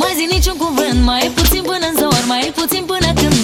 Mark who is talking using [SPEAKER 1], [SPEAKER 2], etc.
[SPEAKER 1] mai zi niciun cuvânt Mai e puțin până în zor, mai e puțin până când